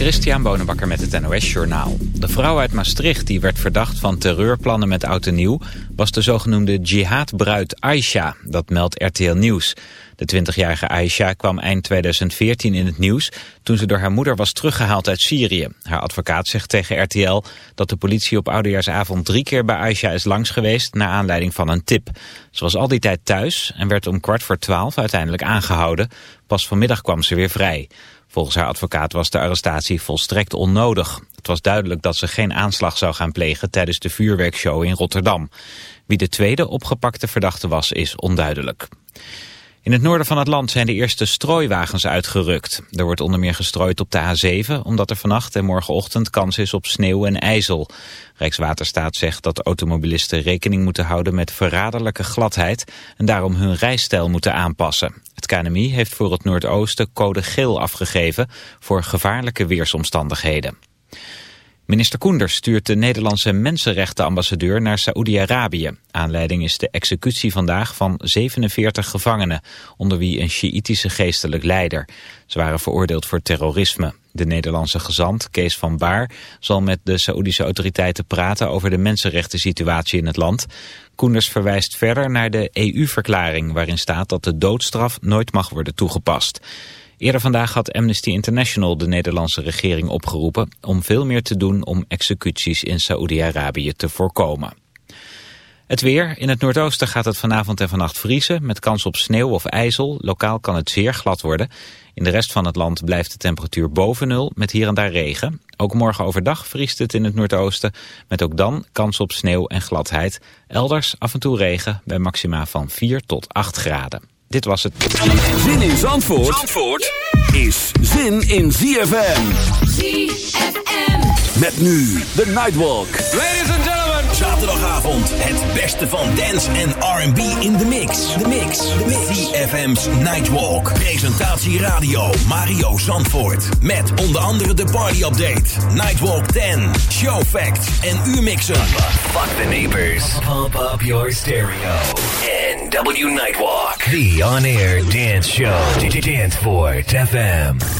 Christian Bonenbakker met het NOS Journaal. De vrouw uit Maastricht die werd verdacht van terreurplannen met oud en nieuw... was de zogenoemde jihadbruid Aisha, dat meldt RTL Nieuws. De 20-jarige Aisha kwam eind 2014 in het nieuws... toen ze door haar moeder was teruggehaald uit Syrië. Haar advocaat zegt tegen RTL dat de politie op oudejaarsavond... drie keer bij Aisha is langs geweest naar aanleiding van een tip. Ze was al die tijd thuis en werd om kwart voor twaalf uiteindelijk aangehouden. Pas vanmiddag kwam ze weer vrij. Volgens haar advocaat was de arrestatie volstrekt onnodig. Het was duidelijk dat ze geen aanslag zou gaan plegen tijdens de vuurwerkshow in Rotterdam. Wie de tweede opgepakte verdachte was, is onduidelijk. In het noorden van het land zijn de eerste strooiwagens uitgerukt. Er wordt onder meer gestrooid op de A7, omdat er vannacht en morgenochtend kans is op sneeuw en ijzel. Rijkswaterstaat zegt dat automobilisten rekening moeten houden met verraderlijke gladheid en daarom hun rijstijl moeten aanpassen. Het KNMI heeft voor het Noordoosten code geel afgegeven voor gevaarlijke weersomstandigheden. Minister Koenders stuurt de Nederlandse mensenrechtenambassadeur naar Saoedi-Arabië. Aanleiding is de executie vandaag van 47 gevangenen, onder wie een Sjiïtische geestelijk leider. Ze waren veroordeeld voor terrorisme. De Nederlandse gezant, Kees van Baar, zal met de Saoedische autoriteiten praten over de mensenrechten-situatie in het land. Koenders verwijst verder naar de EU-verklaring waarin staat dat de doodstraf nooit mag worden toegepast. Eerder vandaag had Amnesty International de Nederlandse regering opgeroepen om veel meer te doen om executies in Saoedi-Arabië te voorkomen. Het weer. In het noordoosten gaat het vanavond en vannacht vriezen... met kans op sneeuw of ijzel. Lokaal kan het zeer glad worden. In de rest van het land blijft de temperatuur boven nul... met hier en daar regen. Ook morgen overdag vriest het in het noordoosten... met ook dan kans op sneeuw en gladheid. Elders af en toe regen bij maxima van 4 tot 8 graden. Dit was het. Zin in Zandvoort, Zandvoort is zin in ZFM. ZFM. Met nu de Nightwalk. Ladies and gentlemen. Zaterdagavond het beste van dance en R&B in de mix. De mix. De mix. ZFM's Nightwalk. Presentatie radio Mario Zandvoort. Met onder andere de party update. Nightwalk 10. Show facts en uurmixen. Fuck the neighbors. Pump up your stereo. NW Nightwalk. The on-air dance show. Dance Danceport FM.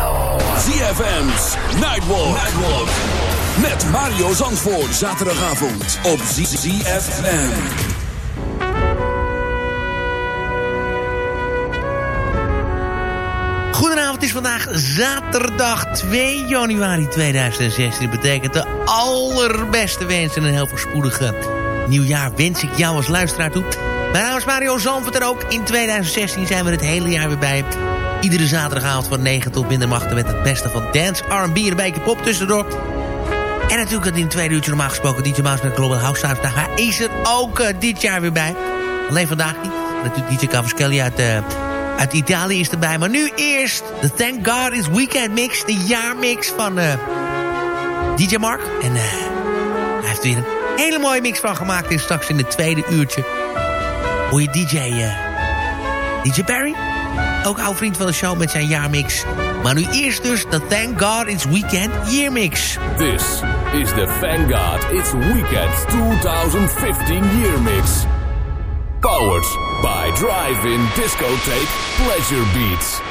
ZFM's Nightwalk. Met Mario Zandvoort. Zaterdagavond op ZFM. Goedenavond, het is vandaag zaterdag 2 januari 2016. Dat betekent de allerbeste wensen en een heel voorspoedige nieuwjaar wens ik jou als luisteraar toe. Mijn naam is Mario Zandvoort en ook in 2016 zijn we het hele jaar weer bij Iedere zaterdagavond van 9 tot middernacht met het beste van dance, R&B en een beetje pop tussendoor. En natuurlijk het in het tweede uurtje normaal gesproken DJ Mouse met Global House. Daar is er ook uh, dit jaar weer bij. Alleen vandaag niet. Natuurlijk DJ Cavaschelli uit, uh, uit Italië is erbij. Maar nu eerst de Thank God is Weekend Mix. De jaarmix van uh, DJ Mark. En hij heeft weer een hele mooie mix van gemaakt. En straks in het tweede uurtje hoor je DJ... DJ Barry? Ook oud vriend van de show met zijn jaarmix. Maar nu eerst dus de Thank God It's Weekend Yearmix. This is the Thank God It's Weekend 2015 Yearmix. Powered by Drive-In Discotheque Pleasure Beats.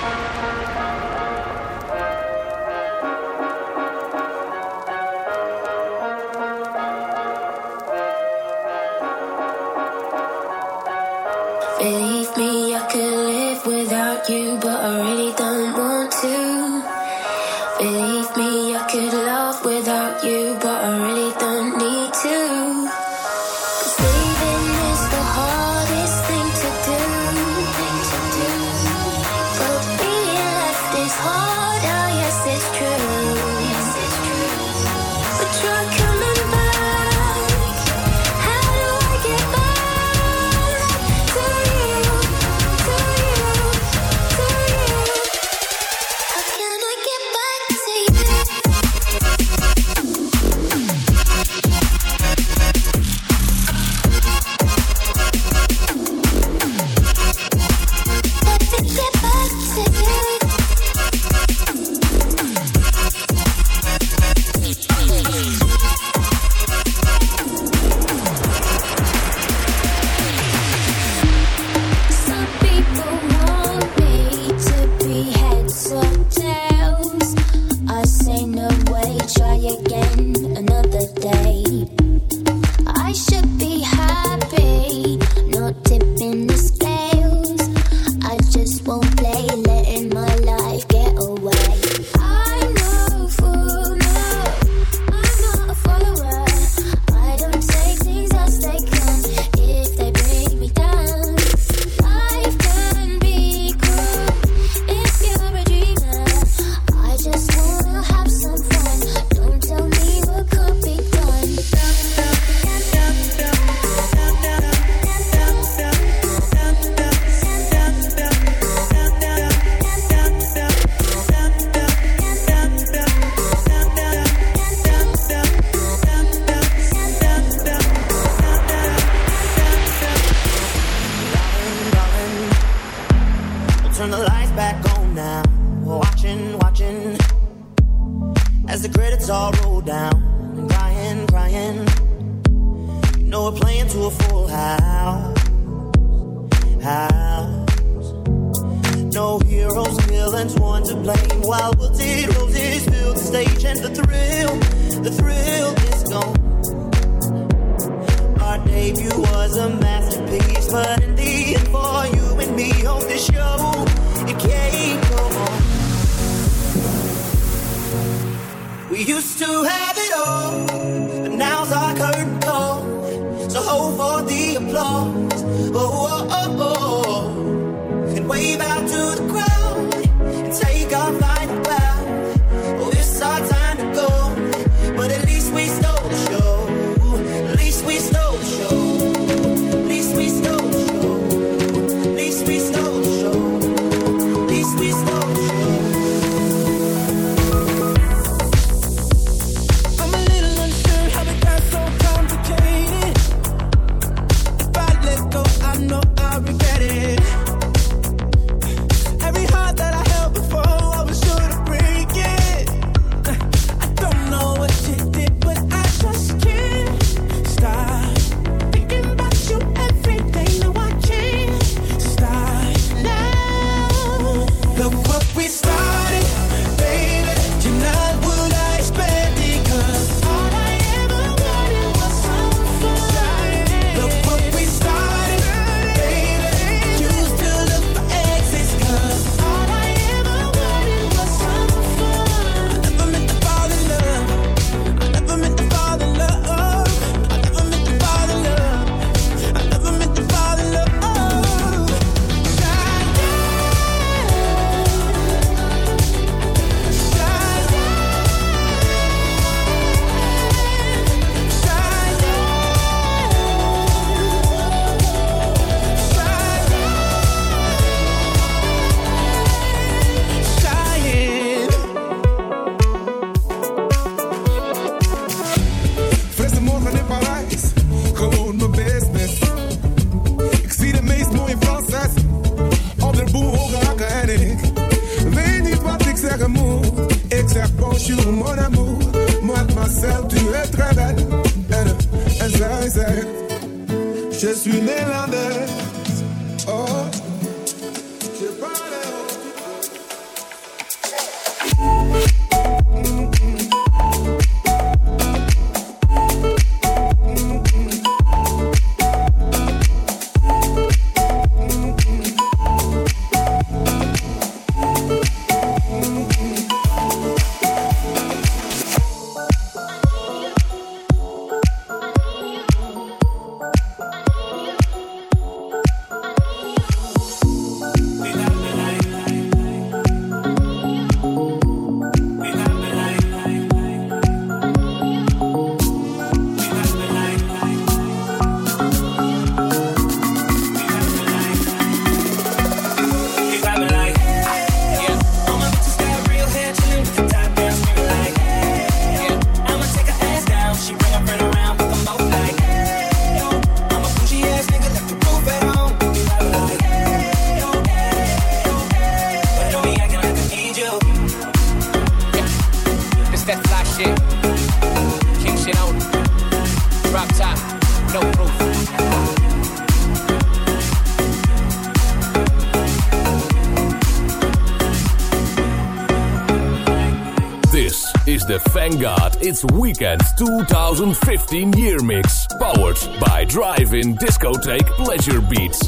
It's Weekend's 2015 Year Mix. Powered by Drive-In Discotheque Pleasure Beats.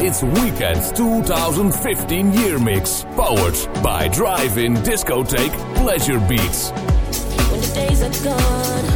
its Weekend 2015 Year Mix, powered by Drive-In Discotheque Pleasure Beats. When the days are gone.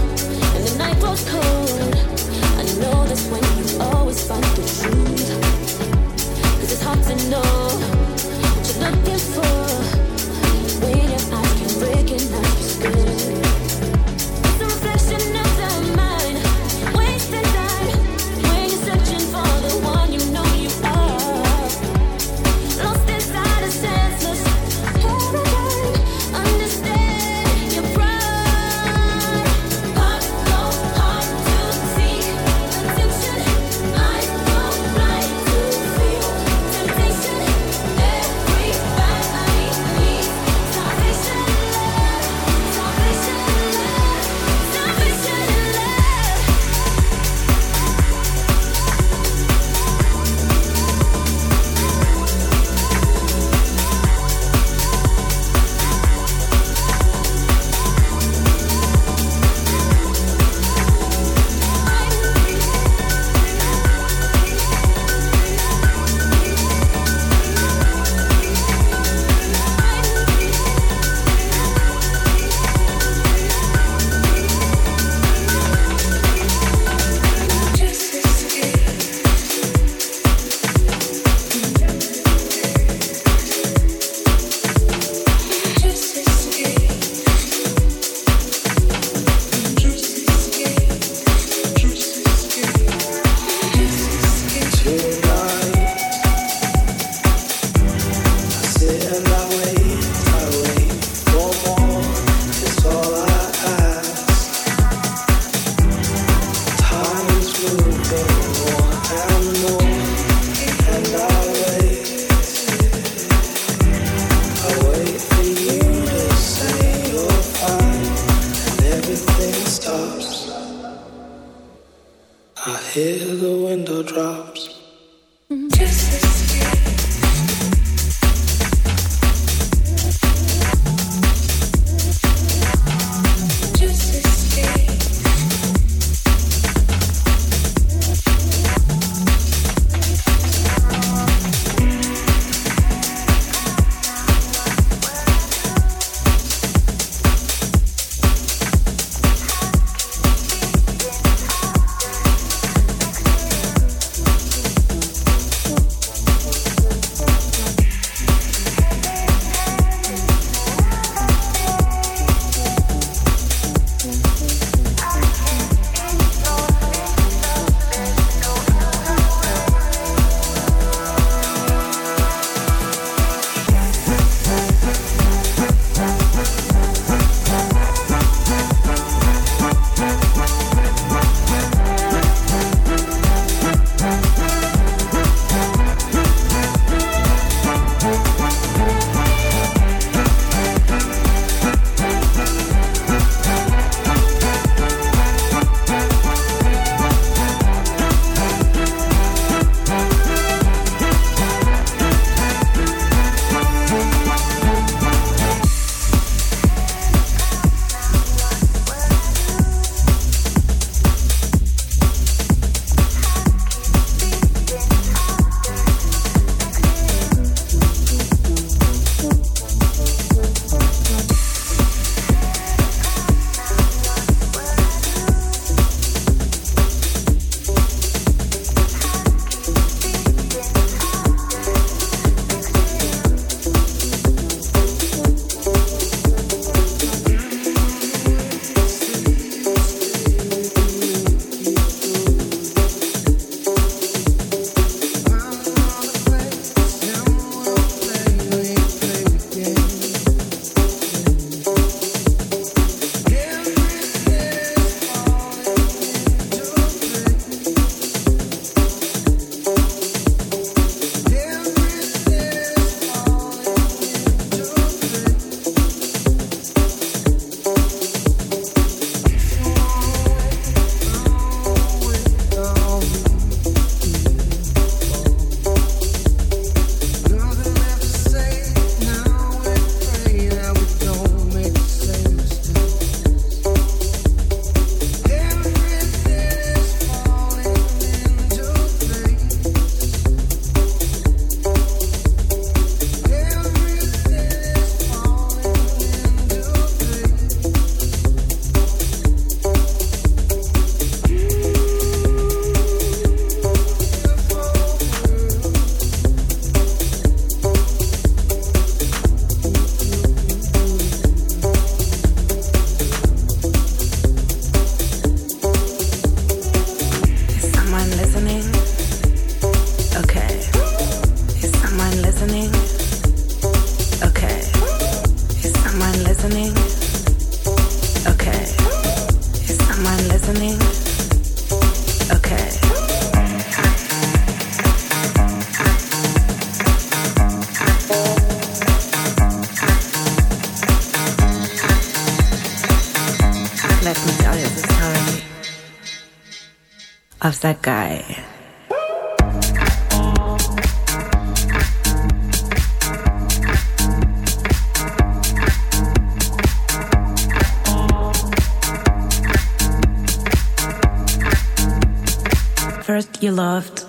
Loved,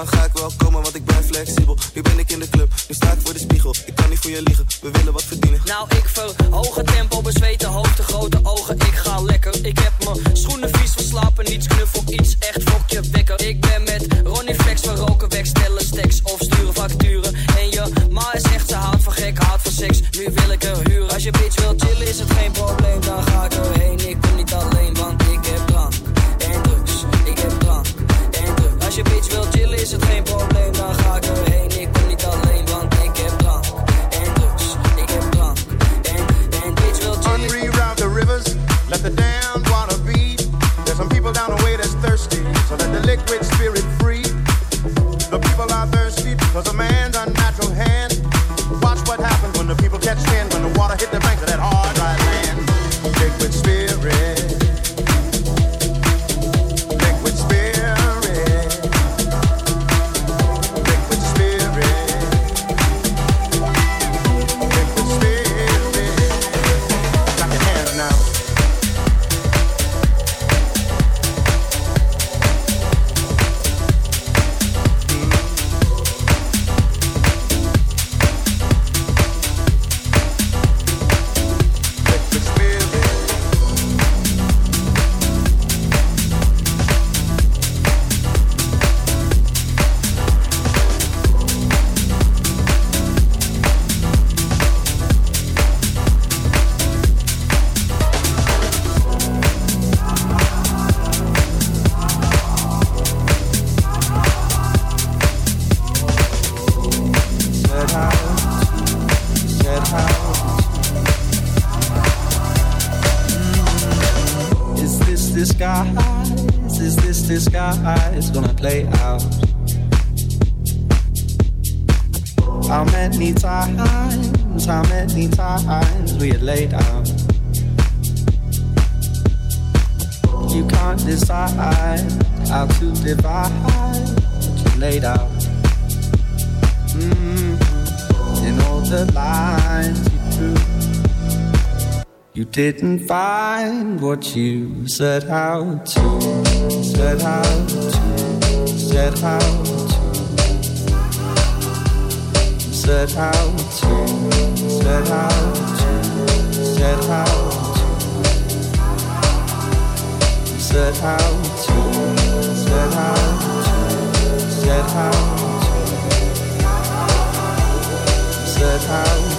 dan ga this guy is gonna play out. How many times, how many times we had laid out. You can't decide how to divide what you laid out. Mm, in all the lines you drew, you didn't find what you set out to, set out to, set out to, set out to, set out to, set out to, set out to, set out to, set out set out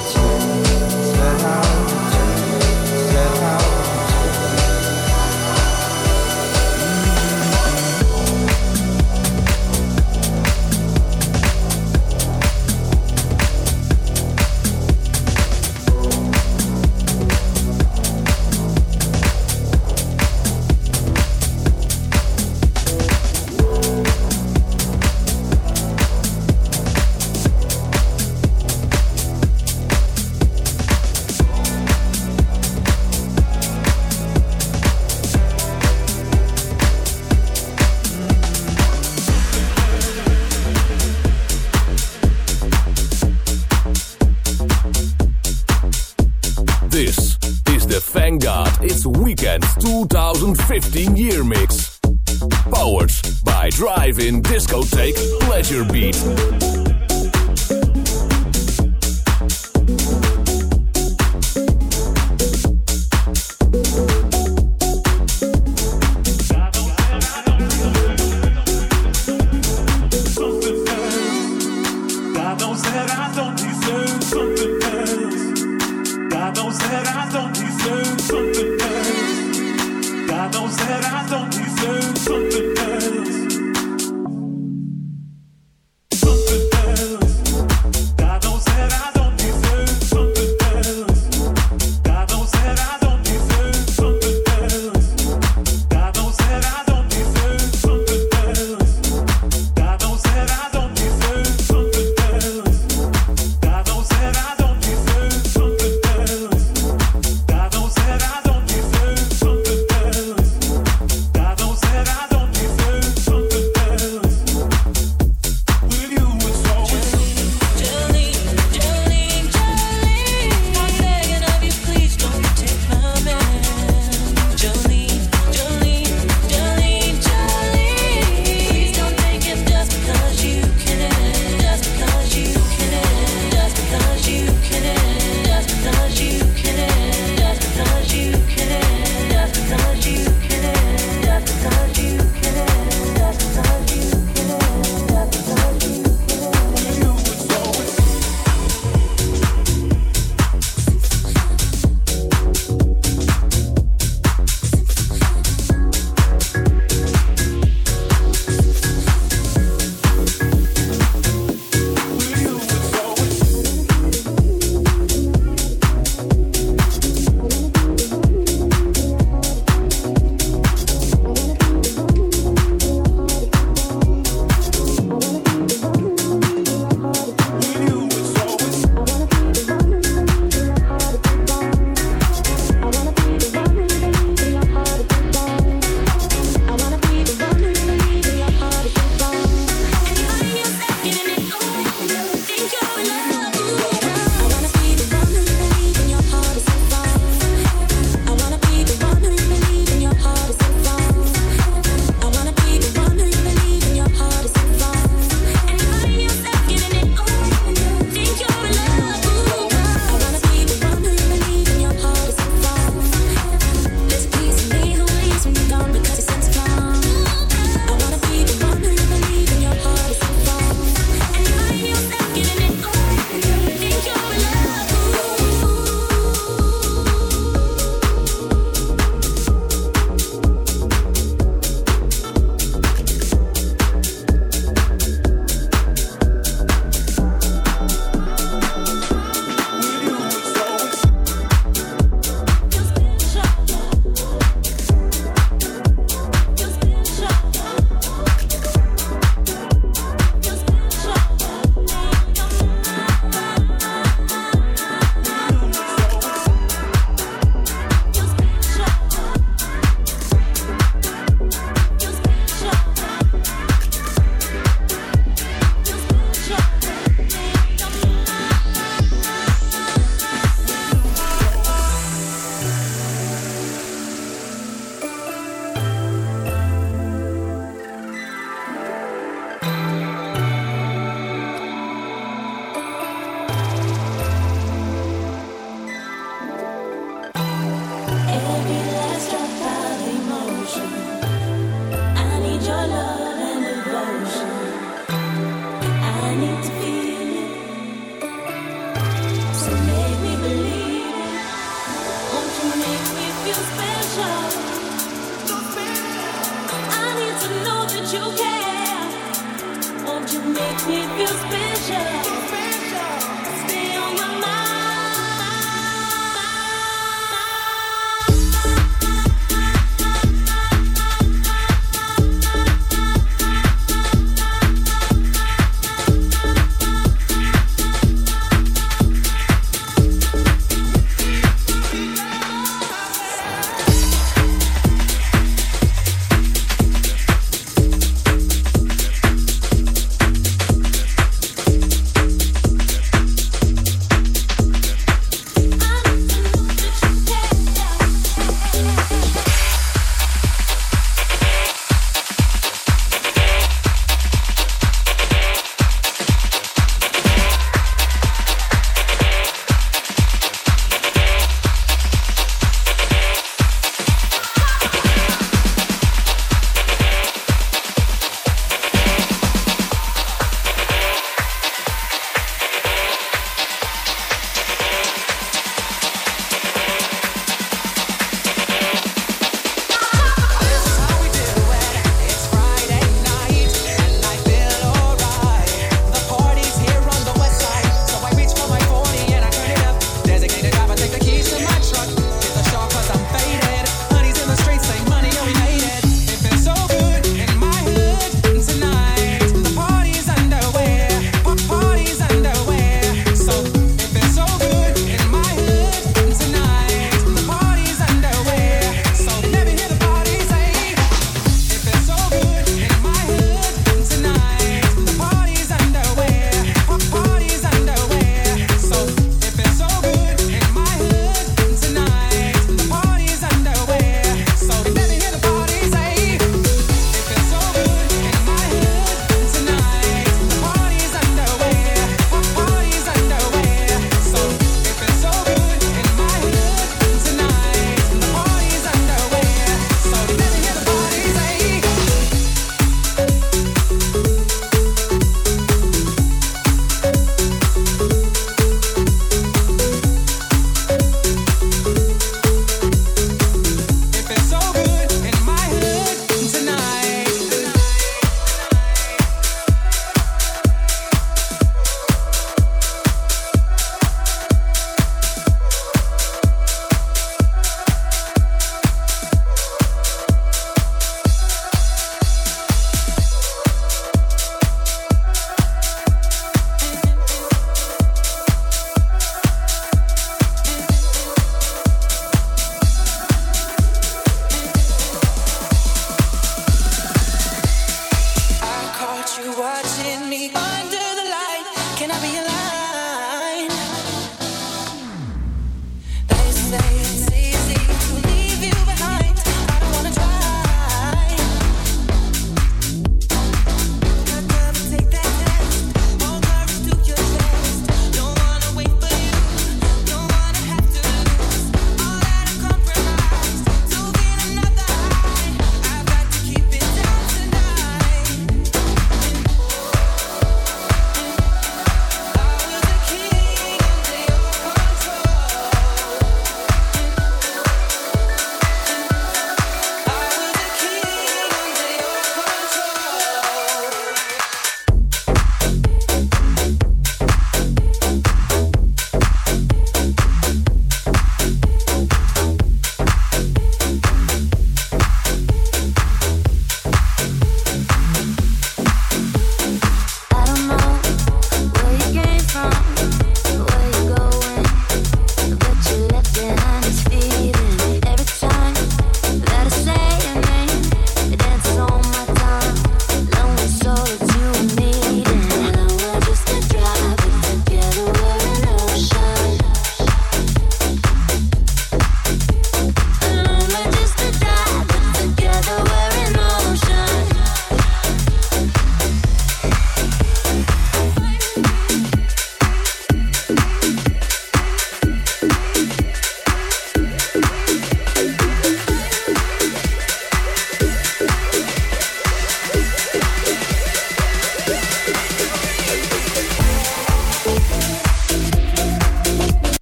2015 Year Mix. Powered by Drive-In Discotheque Pleasure Beat.